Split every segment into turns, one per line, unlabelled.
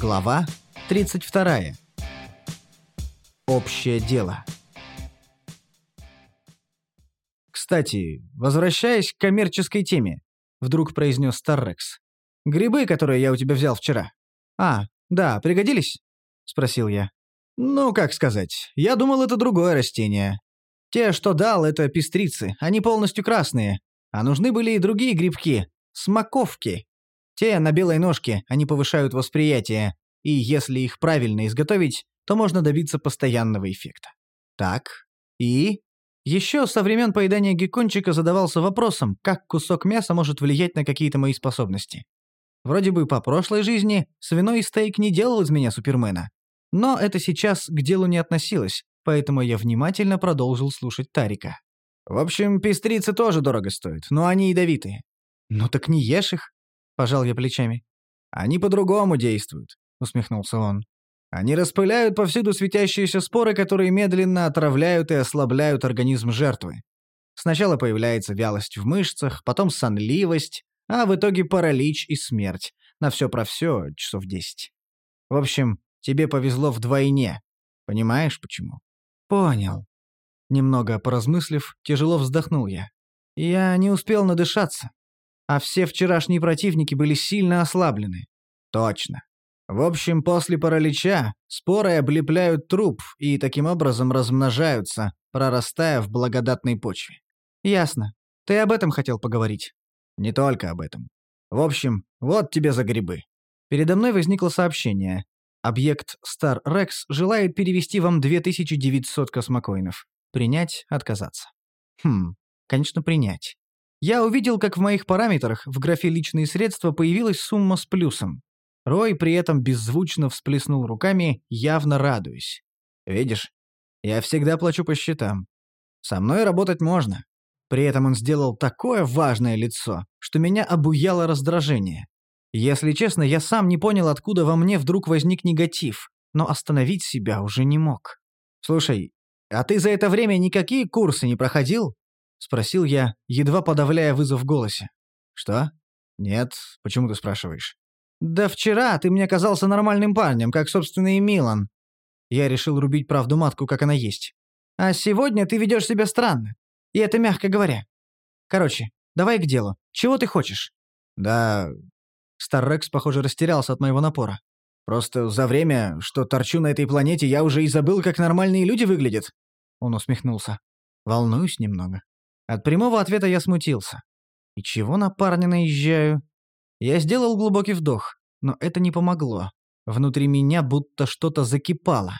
Глава 32. Общее дело. «Кстати, возвращаясь к коммерческой теме», — вдруг произнес Старрекс. «Грибы, которые я у тебя взял вчера». «А, да, пригодились?» — спросил я. «Ну, как сказать, я думал, это другое растение. Те, что дал, это пестрицы, они полностью красные. А нужны были и другие грибки, смаковки. Те на белой ножке, они повышают восприятие, и если их правильно изготовить, то можно добиться постоянного эффекта. Так, и... Еще со времен поедания геккончика задавался вопросом, как кусок мяса может влиять на какие-то мои способности. Вроде бы по прошлой жизни свиной стейк не делал из меня супермена. Но это сейчас к делу не относилось, поэтому я внимательно продолжил слушать Тарика. В общем, пестрицы тоже дорого стоят, но они ядовитые. Ну так не ешь их, пожал я плечами. Они по-другому действуют, усмехнулся он. Они распыляют повсюду светящиеся споры, которые медленно отравляют и ослабляют организм жертвы. Сначала появляется вялость в мышцах, потом сонливость, а в итоге паралич и смерть. На все про все часов десять. В общем, тебе повезло вдвойне. Понимаешь, почему? Понял. Немного поразмыслив, тяжело вздохнул я. Я не успел надышаться. А все вчерашние противники были сильно ослаблены. Точно. В общем, после паралича споры облепляют труп и таким образом размножаются, прорастая в благодатной почве. Ясно. Ты об этом хотел поговорить? Не только об этом. В общем, вот тебе за грибы. Передо мной возникло сообщение. Объект Star Rex желает перевести вам 2900 космокоинов. Принять, отказаться. Хм, конечно, принять. Я увидел, как в моих параметрах в графе «Личные средства» появилась сумма с плюсом. Рой при этом беззвучно всплеснул руками, явно радуясь. «Видишь, я всегда плачу по счетам. Со мной работать можно». При этом он сделал такое важное лицо, что меня обуяло раздражение. Если честно, я сам не понял, откуда во мне вдруг возник негатив, но остановить себя уже не мог. «Слушай, а ты за это время никакие курсы не проходил?» — спросил я, едва подавляя вызов в голосе. «Что? Нет, почему ты спрашиваешь?» «Да вчера ты мне казался нормальным парнем, как, собственно, и Милан». Я решил рубить правду матку, как она есть. «А сегодня ты ведешь себя странно. И это мягко говоря. Короче, давай к делу. Чего ты хочешь?» «Да...» Старрекс, похоже, растерялся от моего напора. «Просто за время, что торчу на этой планете, я уже и забыл, как нормальные люди выглядят». Он усмехнулся. «Волнуюсь немного». От прямого ответа я смутился. «И чего на парня наезжаю?» Я сделал глубокий вдох, но это не помогло. Внутри меня будто что-то закипало.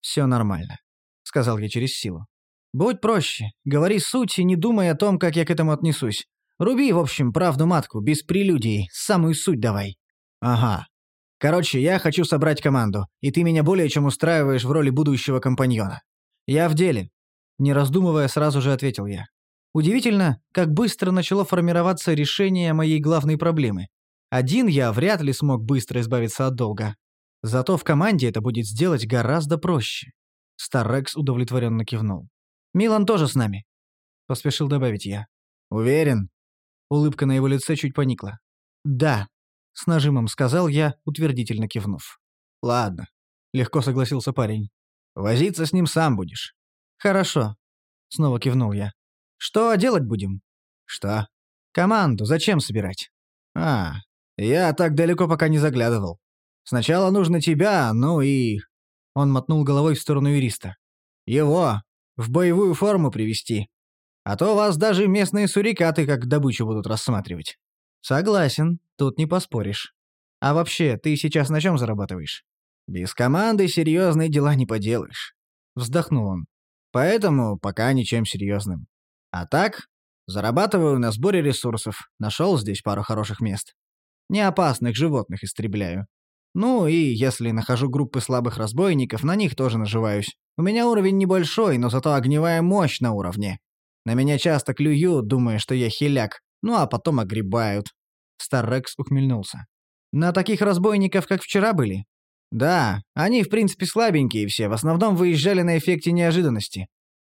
«Все нормально», — сказал я через силу. «Будь проще, говори суть и не думай о том, как я к этому отнесусь. Руби, в общем, правду матку, без прелюдий, самую суть давай». «Ага. Короче, я хочу собрать команду, и ты меня более чем устраиваешь в роли будущего компаньона. Я в деле». Не раздумывая, сразу же ответил я. Удивительно, как быстро начало формироваться решение моей главной проблемы. Один я вряд ли смог быстро избавиться от долга. Зато в команде это будет сделать гораздо проще. Старрекс удовлетворенно кивнул. «Милан тоже с нами», — поспешил добавить я. «Уверен?» Улыбка на его лице чуть поникла. «Да», — с нажимом сказал я, утвердительно кивнув. «Ладно», — легко согласился парень. «Возиться с ним сам будешь». «Хорошо», — снова кивнул я. «Что делать будем?» «Что?» «Команду зачем собирать?» «А, я так далеко пока не заглядывал. Сначала нужно тебя, ну и...» Он мотнул головой в сторону юриста. «Его в боевую форму привести. А то вас даже местные сурикаты как добычу будут рассматривать». «Согласен, тут не поспоришь. А вообще, ты сейчас на чем зарабатываешь?» «Без команды серьезные дела не поделаешь», — вздохнул он. «Поэтому пока ничем серьезным. А так, зарабатываю на сборе ресурсов, нашел здесь пару хороших мест. Неопасных животных истребляю. Ну и если нахожу группы слабых разбойников, на них тоже наживаюсь. У меня уровень небольшой, но зато огневая мощь на уровне. На меня часто клюют, думая, что я хиляк, ну а потом огребают. Старрекс ухмыльнулся. На таких разбойников, как вчера были? Да, они в принципе слабенькие все, в основном выезжали на эффекте неожиданности.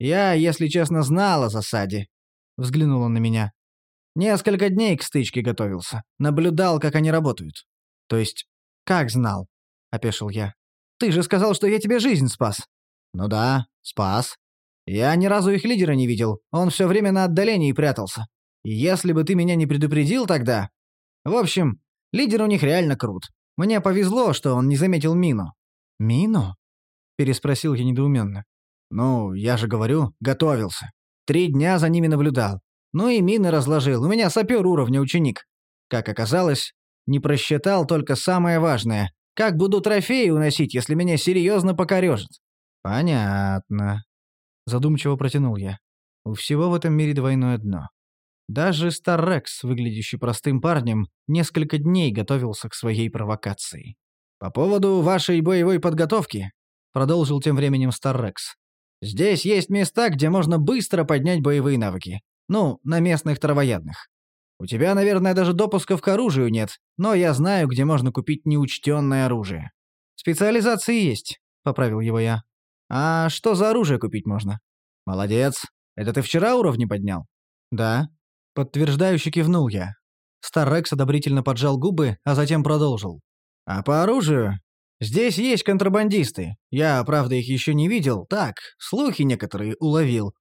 Я, если честно, знал о засаде. Взглянул он на меня. Несколько дней к стычке готовился. Наблюдал, как они работают. То есть, как знал? опешил я. «Ты же сказал, что я тебе жизнь спас». «Ну да, спас. Я ни разу их лидера не видел, он все время на отдалении прятался. Если бы ты меня не предупредил тогда... В общем, лидер у них реально крут. Мне повезло, что он не заметил мину». «Мину?» — переспросил я недоуменно. «Ну, я же говорю, готовился. Три дня за ними наблюдал. Ну и мины разложил. У меня сапер уровня ученик. Как оказалось, не просчитал только самое важное. Как буду трофеи уносить, если меня серьезно покорежит? Понятно. Задумчиво протянул я. У всего в этом мире двойное дно. Даже Старрекс, выглядящий простым парнем, несколько дней готовился к своей провокации. «По поводу вашей боевой подготовки», — продолжил тем временем Старрекс. «Здесь есть места, где можно быстро поднять боевые навыки. Ну, на местных травоядных. У тебя, наверное, даже допусков к оружию нет, но я знаю, где можно купить неучтенное оружие. Специализации есть, поправил его я. А что за оружие купить можно? Молодец. Это ты вчера уровни поднял? Да. Подтверждающе кивнул я. Старрекс одобрительно поджал губы, а затем продолжил. А по оружию? Здесь есть контрабандисты. Я, правда, их еще не видел. Так, слухи некоторые уловил.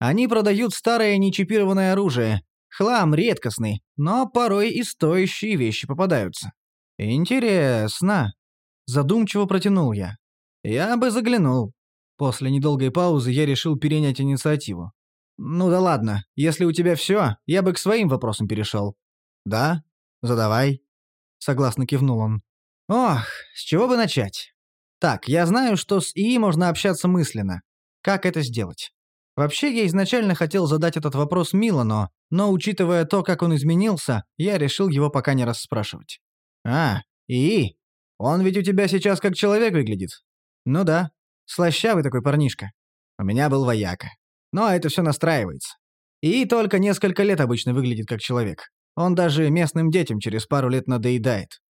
Они продают старое нечипированное оружие. Хлам редкостный, но порой и стоящие вещи попадаются. Интересно. Задумчиво протянул я. Я бы заглянул. После недолгой паузы я решил перенять инициативу. Ну да ладно, если у тебя все, я бы к своим вопросам перешел. Да? Задавай. Согласно кивнул он. Ох, с чего бы начать? Так, я знаю, что с ИИ можно общаться мысленно. Как это сделать? Вообще, я изначально хотел задать этот вопрос Милану, но, учитывая то, как он изменился, я решил его пока не расспрашивать. «А, и Он ведь у тебя сейчас как человек выглядит?» «Ну да. Слащавый такой парнишка. У меня был вояка. Но это все настраивается. И только несколько лет обычно выглядит как человек. Он даже местным детям через пару лет надоедает.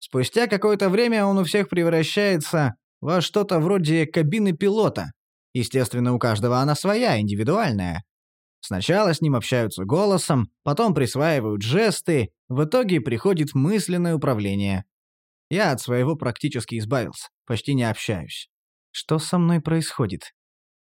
Спустя какое-то время он у всех превращается во что-то вроде кабины пилота, Естественно, у каждого она своя, индивидуальная. Сначала с ним общаются голосом, потом присваивают жесты, в итоге приходит мысленное управление. Я от своего практически избавился, почти не общаюсь. Что со мной происходит?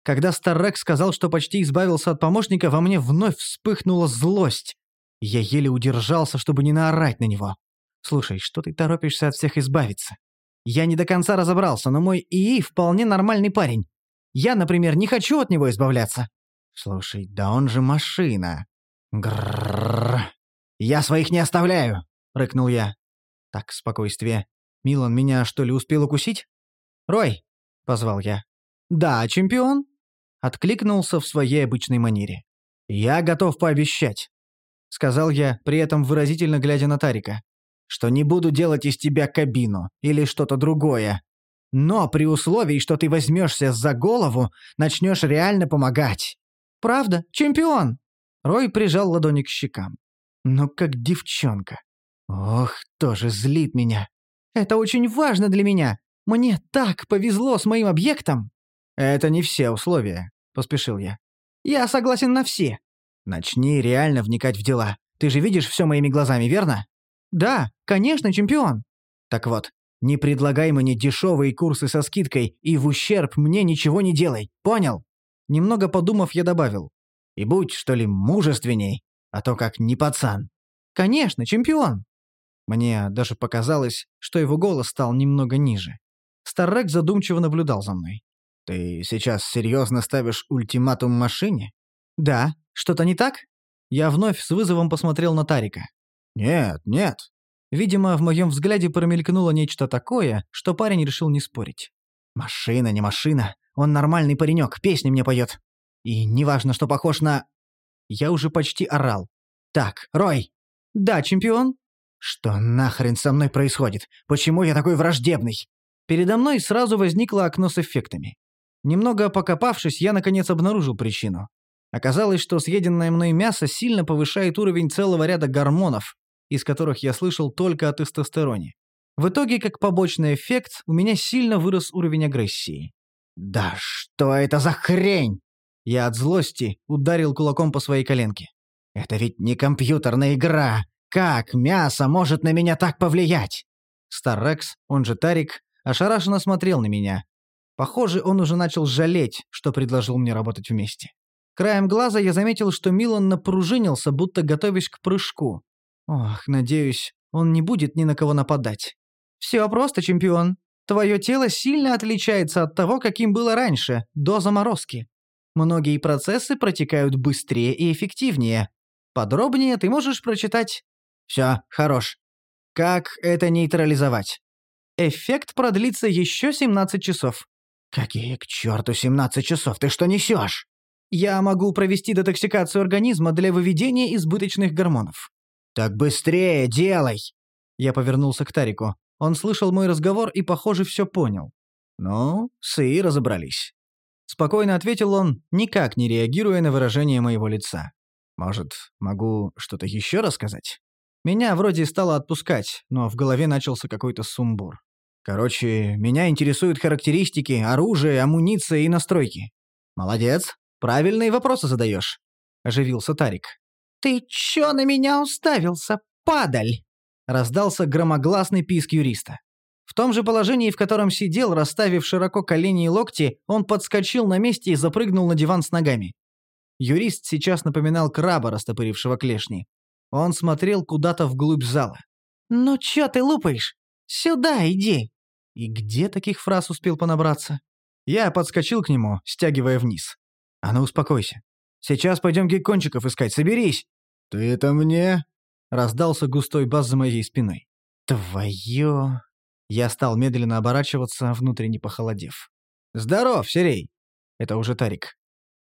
Когда Старрек сказал, что почти избавился от помощника, во мне вновь вспыхнула злость. Я еле удержался, чтобы не наорать на него. «Слушай, что ты торопишься от всех избавиться? Я не до конца разобрался, но мой ИИ вполне нормальный парень. Я, например, не хочу от него избавляться». «Слушай, да он же машина». «Грррррр. Я своих не оставляю», — рыкнул я. «Так, спокойствие. Милан меня, что ли, успел укусить?» «Рой», — позвал я. «Да, чемпион?» Откликнулся в своей обычной манере. «Я готов пообещать», — сказал я, при этом выразительно глядя на Тарика, «что не буду делать из тебя кабину или что-то другое. Но при условии, что ты возьмешься за голову, начнешь реально помогать. Правда, чемпион!» Рой прижал ладони к щекам. «Ну, как девчонка. Ох, тоже злит меня. Это очень важно для меня. Мне так повезло с моим объектом». «Это не все условия», — поспешил я. «Я согласен на все». «Начни реально вникать в дела. Ты же видишь все моими глазами, верно?» «Да, конечно, чемпион». «Так вот, не предлагай мне дешевые курсы со скидкой и в ущерб мне ничего не делай, понял?» Немного подумав, я добавил. «И будь, что ли, мужественней, а то как не пацан». «Конечно, чемпион!» Мне даже показалось, что его голос стал немного ниже. Старрек задумчиво наблюдал за мной. «Ты сейчас серьезно ставишь ультиматум машине?» «Да. Что-то не так?» Я вновь с вызовом посмотрел на Тарика. «Нет, нет. Видимо, в моем взгляде промелькнуло нечто такое, что парень решил не спорить. «Машина, не машина. Он нормальный паренек, песни мне поет. И неважно, что похож на...» Я уже почти орал. «Так, Рой!» «Да, чемпион?» «Что нахрен со мной происходит? Почему я такой враждебный?» Передо мной сразу возникло окно с эффектами. Немного покопавшись, я наконец обнаружил причину. Оказалось, что съеденное мной мясо сильно повышает уровень целого ряда гормонов, из которых я слышал только о тестостероне. В итоге, как побочный эффект, у меня сильно вырос уровень агрессии. «Да что это за хрень?» Я от злости ударил кулаком по своей коленке. «Это ведь не компьютерная игра! Как мясо может на меня так повлиять?» Старрекс, он же Тарик, ошарашенно смотрел на меня. Похоже, он уже начал жалеть, что предложил мне работать вместе. Краем глаза я заметил, что Милан напружинился, будто готовясь к прыжку. Ох, надеюсь, он не будет ни на кого нападать. «Все просто, чемпион. Твое тело сильно отличается от того, каким было раньше, до заморозки. Многие процессы протекают быстрее и эффективнее. Подробнее ты можешь прочитать. Все, хорош. Как это нейтрализовать? Эффект продлится еще 17 часов. Какие к черту 17 часов? Ты что несешь? Я могу провести детоксикацию организма для выведения избыточных гормонов. Так быстрее делай! Я повернулся к Тарику. Он слышал мой разговор и, похоже, все понял. Ну, с Ии разобрались. Спокойно ответил он, никак не реагируя на выражение моего лица. Может, могу что-то еще рассказать? Меня вроде стало отпускать, но в голове начался какой-то сумбур. Короче, меня интересуют характеристики, оружие, амуниция и настройки. Молодец, правильные вопросы задаешь. Оживился Тарик. «Ты чё на меня уставился, падаль?» Раздался громогласный писк юриста. В том же положении, в котором сидел, расставив широко колени и локти, он подскочил на месте и запрыгнул на диван с ногами. Юрист сейчас напоминал краба, растопырившего клешни. Он смотрел куда-то вглубь зала. «Ну чё ты лупаешь? Сюда иди!» И где таких фраз успел понабраться? Я подскочил к нему, стягивая вниз. «А ну успокойся. Сейчас пойдем геккончиков искать, соберись!»
«Ты это мне?»
Раздался густой бас за моей спиной. «Твоё...» Я стал медленно оборачиваться, внутренне похолодев. «Здоров, Серей!» Это уже Тарик.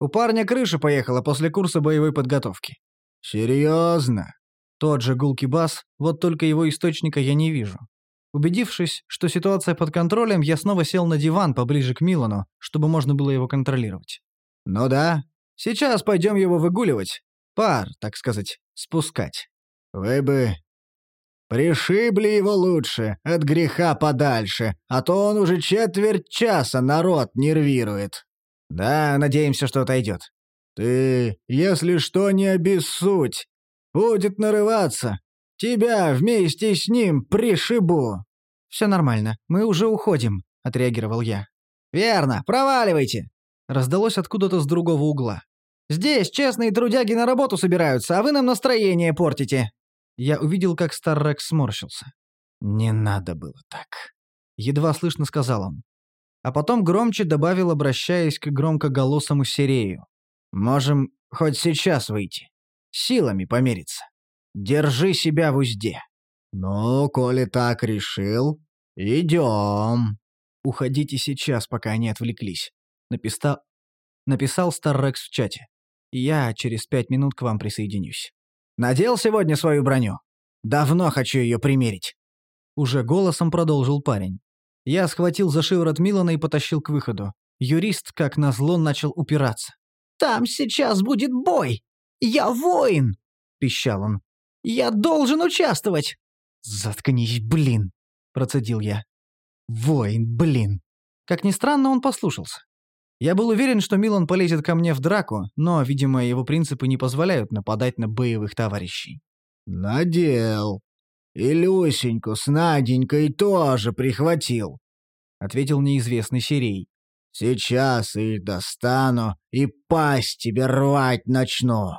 «У парня крыша поехала после курса боевой подготовки».
«Серьезно?»
Тот же гулкий бас, вот только его источника я не вижу. Убедившись, что ситуация под контролем, я снова сел на диван поближе к Милану, чтобы можно было его контролировать. «Ну да, сейчас пойдем его выгуливать. Пар, так сказать, спускать».
«Вы бы Пришибли его лучше, от греха подальше, а то он уже четверть часа народ нервирует.
Да, надеемся, что отойдет.
Ты, если что, не обессудь. Будет нарываться. Тебя вместе с ним пришибу.
Все нормально, мы уже уходим, отреагировал я. Верно, проваливайте. Раздалось откуда-то с другого угла. Здесь честные трудяги на работу собираются, а вы нам настроение портите я увидел, как Старрек сморщился. «Не надо было так», — едва слышно сказал он. А потом громче добавил, обращаясь к громкоголосому Сирею. «Можем хоть сейчас выйти. Силами помериться. Держи себя в узде».
«Ну, коли так решил, идем».
«Уходите сейчас, пока они отвлеклись», — написал, написал Старрекс в чате. «Я через пять минут к вам присоединюсь». Надел сегодня свою броню? Давно хочу ее примерить». Уже голосом продолжил парень. Я схватил за шиворот Милана и потащил к выходу. Юрист, как назло, начал упираться. «Там сейчас будет бой! Я воин!» – пищал он. «Я должен участвовать!» «Заткнись, блин!» – процедил я. «Воин, блин!» Как ни странно, он послушался. Я был уверен, что Милан полезет ко мне в драку, но, видимо, его принципы не позволяют нападать на боевых товарищей.
«Надел. И Люсеньку с Наденькой тоже прихватил», — ответил неизвестный Сирей. «Сейчас их достану и пасть тебе рвать начну».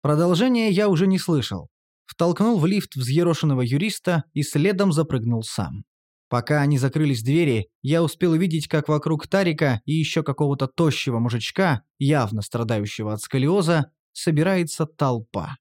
Продолжение я уже не слышал. Втолкнул в лифт взъерошенного юриста и следом запрыгнул сам. Пока они закрылись двери, я успел увидеть, как вокруг Тарика и еще какого-то тощего мужичка, явно страдающего от сколиоза, собирается толпа.